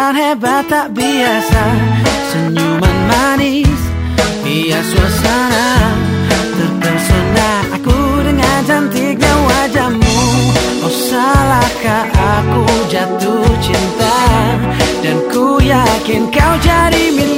rasa getaran hebat tak biasa Senyuman manis Hias suasana Terpesona. Aku dengan cantiknya wajahmu Oh salahkah aku jatuh cinta? Dan ku yakin kau jadi milikku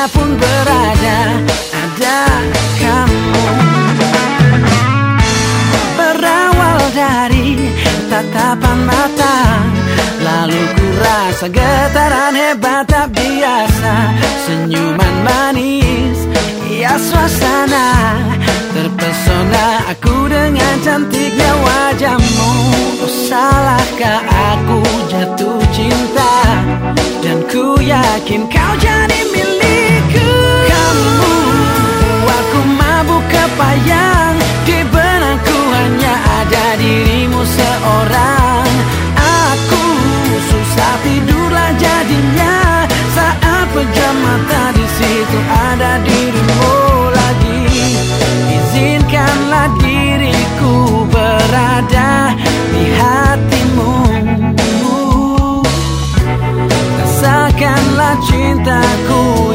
Di mana pun berada ada kamu. Berawal dari tatapan mata Lalu ku rasa getaran hebat tak biasa. Senyuman manis Ya suasana. Terpesona aku dengan cantiknya wajahmu. Oh salahkah aku jatuh cinta? Dan ku yakin Cintaku